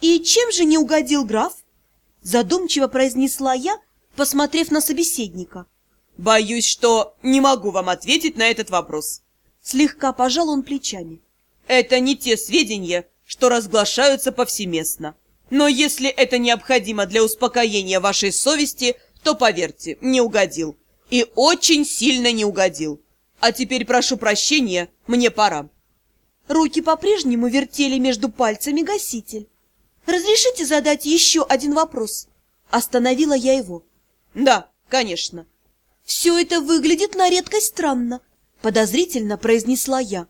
И чем же не угодил граф? Задумчиво произнесла я, посмотрев на собеседника. Боюсь, что не могу вам ответить на этот вопрос. Слегка пожал он плечами. Это не те сведения, что разглашаются повсеместно. Но если это необходимо для успокоения вашей совести, то, поверьте, не угодил. И очень сильно не угодил. А теперь прошу прощения, мне пора. Руки по-прежнему вертели между пальцами гаситель. «Разрешите задать еще один вопрос?» Остановила я его. «Да, конечно». «Все это выглядит на редкость странно», — подозрительно произнесла я.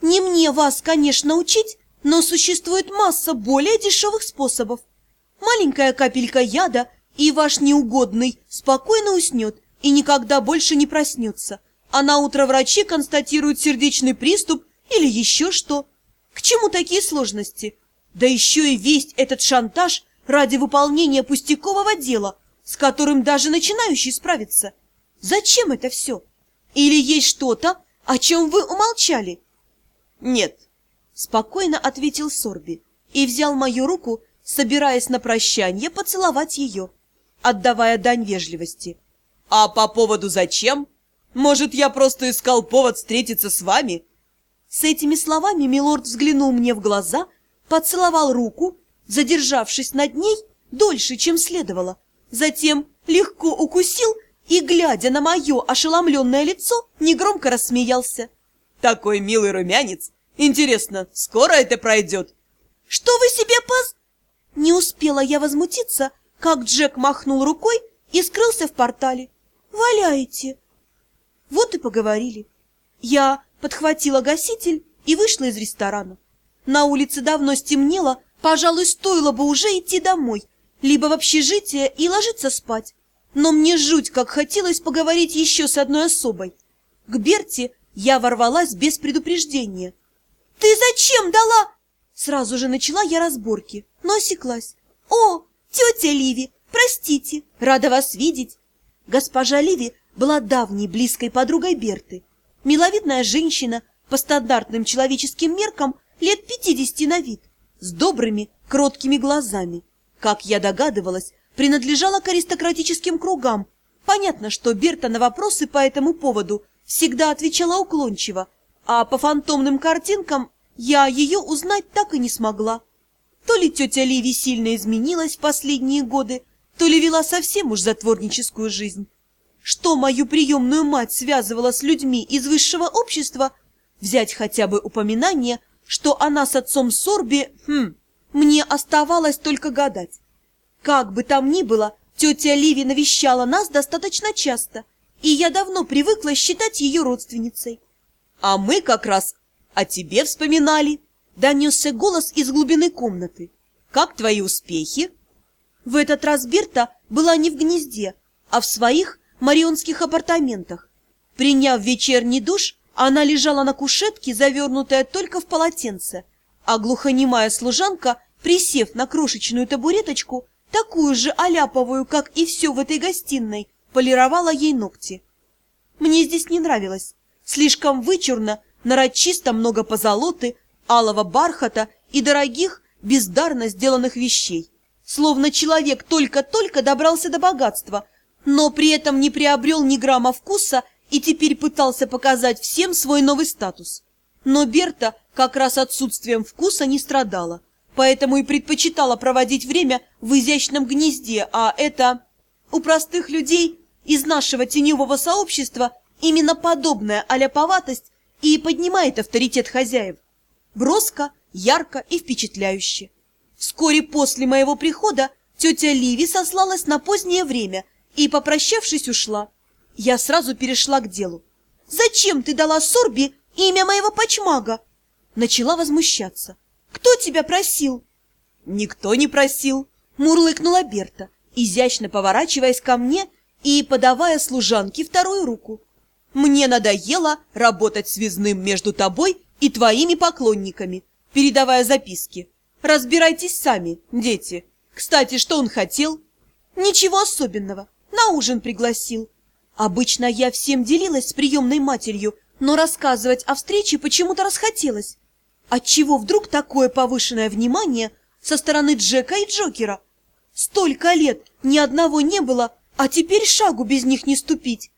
«Не мне вас, конечно, учить, но существует масса более дешевых способов. Маленькая капелька яда, и ваш неугодный спокойно уснет и никогда больше не проснется, а на утро врачи констатируют сердечный приступ или еще что. К чему такие сложности? Да еще и весь этот шантаж ради выполнения пустякового дела, с которым даже начинающий справится. Зачем это все? Или есть что-то, о чем вы умолчали? Нет, спокойно ответил Сорби и взял мою руку, собираясь на прощание поцеловать ее, отдавая дань вежливости. А по поводу зачем? Может, я просто искал повод встретиться с вами? С этими словами милорд взглянул мне в глаза, поцеловал руку, задержавшись над ней дольше, чем следовало. Затем легко укусил и, глядя на мое ошеломленное лицо, негромко рассмеялся. «Такой милый румянец! Интересно, скоро это пройдет?» «Что вы себе поз...» Не успела я возмутиться, как Джек махнул рукой и скрылся в портале. «Валяете!» Вот и поговорили. Я подхватила гаситель и вышла из ресторана. На улице давно стемнело, пожалуй, стоило бы уже идти домой, либо в общежитие и ложиться спать. Но мне жуть, как хотелось поговорить еще с одной особой. К Берти я ворвалась без предупреждения. «Ты зачем дала?» Сразу же начала я разборки, но осеклась. «О, тетя Ливи, простите, рада вас видеть!» Госпожа Ливи была давней близкой подругой Берты. Миловидная женщина, по стандартным человеческим меркам, лет пятидесяти на вид, с добрыми, кроткими глазами. Как я догадывалась, принадлежала к аристократическим кругам. Понятно, что Берта на вопросы по этому поводу всегда отвечала уклончиво, а по фантомным картинкам я ее узнать так и не смогла. То ли тетя Ливи сильно изменилась в последние годы, то ли вела совсем уж затворническую жизнь. Что мою приемную мать связывала с людьми из высшего общества, взять хотя бы упоминание, что она с отцом Сорби, хм, мне оставалось только гадать. Как бы там ни было, тетя Ливи навещала нас достаточно часто, и я давно привыкла считать ее родственницей. А мы как раз о тебе вспоминали, донесся голос из глубины комнаты. Как твои успехи? В этот раз Берта была не в гнезде, а в своих марионских апартаментах. Приняв вечерний душ, она лежала на кушетке, завернутая только в полотенце, а глухонемая служанка, присев на крошечную табуреточку, такую же аляповую, как и все в этой гостиной, полировала ей ногти. Мне здесь не нравилось. Слишком вычурно, нарочисто много позолоты, алого бархата и дорогих, бездарно сделанных вещей. Словно человек только-только добрался до богатства, но при этом не приобрел ни грамма вкуса и теперь пытался показать всем свой новый статус. Но Берта как раз отсутствием вкуса не страдала, поэтому и предпочитала проводить время в изящном гнезде, а это... У простых людей из нашего теневого сообщества именно подобная аляповатость и поднимает авторитет хозяев. Броско, ярко и впечатляюще. Вскоре после моего прихода тетя Ливи сослалась на позднее время и, попрощавшись, ушла. Я сразу перешла к делу. «Зачем ты дала Сорби имя моего почмага?» Начала возмущаться. «Кто тебя просил?» «Никто не просил», — мурлыкнула Берта, изящно поворачиваясь ко мне и подавая служанке вторую руку. «Мне надоело работать связным между тобой и твоими поклонниками, передавая записки. Разбирайтесь сами, дети. Кстати, что он хотел?» «Ничего особенного. На ужин пригласил. Обычно я всем делилась с приемной матерью, но рассказывать о встрече почему-то расхотелось. Отчего вдруг такое повышенное внимание со стороны Джека и Джокера. Столько лет ни одного не было, а теперь шагу без них не ступить.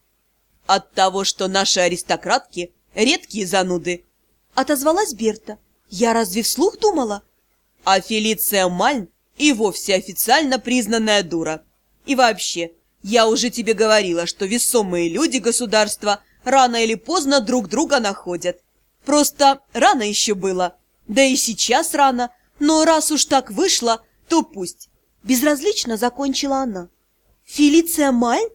От того, что наши аристократки редкие зануды. Отозвалась Берта. Я разве вслух думала? А Фелиция Мальн и вовсе официально признанная дура. И вообще, я уже тебе говорила, что весомые люди государства рано или поздно друг друга находят. Просто рано еще было. Да и сейчас рано, но раз уж так вышло, то пусть. Безразлично закончила она. Фелиция Мальн?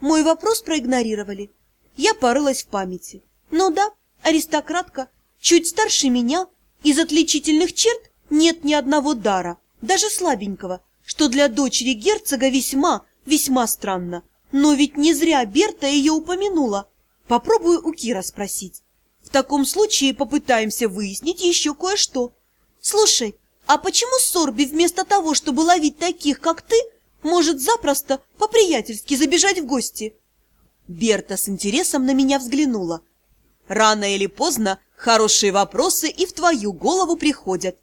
Мой вопрос проигнорировали. Я порылась в памяти. Ну да, аристократка, чуть старше меня, из отличительных черт нет ни одного дара, даже слабенького, что для дочери герцога весьма, весьма странно. Но ведь не зря Берта ее упомянула. Попробую у Кира спросить. В таком случае попытаемся выяснить еще кое-что. Слушай, а почему Сорби вместо того, чтобы ловить таких, как ты, может запросто по-приятельски забежать в гости?» Берта с интересом на меня взглянула. «Рано или поздно хорошие вопросы и в твою голову приходят.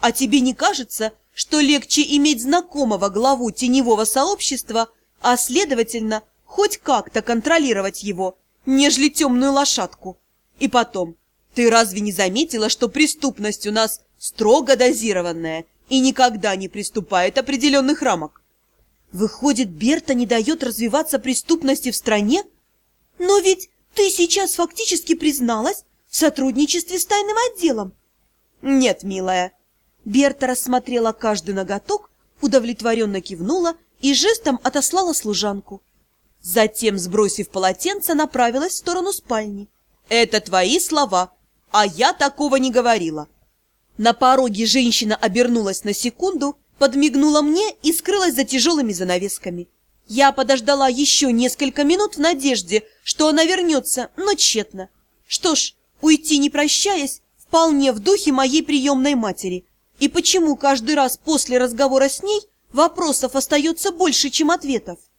А тебе не кажется, что легче иметь знакомого главу теневого сообщества, а, следовательно, хоть как-то контролировать его, нежели темную лошадку? И потом, ты разве не заметила, что преступность у нас строго дозированная и никогда не приступает определенных рамок? Выходит, Берта не дает развиваться преступности в стране? Но ведь ты сейчас фактически призналась в сотрудничестве с тайным отделом. Нет, милая. Берта рассмотрела каждый ноготок, удовлетворенно кивнула и жестом отослала служанку. Затем, сбросив полотенце, направилась в сторону спальни. «Это твои слова, а я такого не говорила». На пороге женщина обернулась на секунду, подмигнула мне и скрылась за тяжелыми занавесками. Я подождала еще несколько минут в надежде, что она вернется, но тщетно. Что ж, уйти не прощаясь, вполне в духе моей приемной матери. И почему каждый раз после разговора с ней вопросов остается больше, чем ответов?